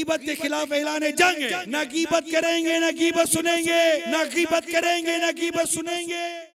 غیبت کے خلاف اعلان جنگ نہ غیبت کریں گے نہ غیبت سنیں گے۔ نہ غیبت کریں گے نہ غیبت سنیں گے۔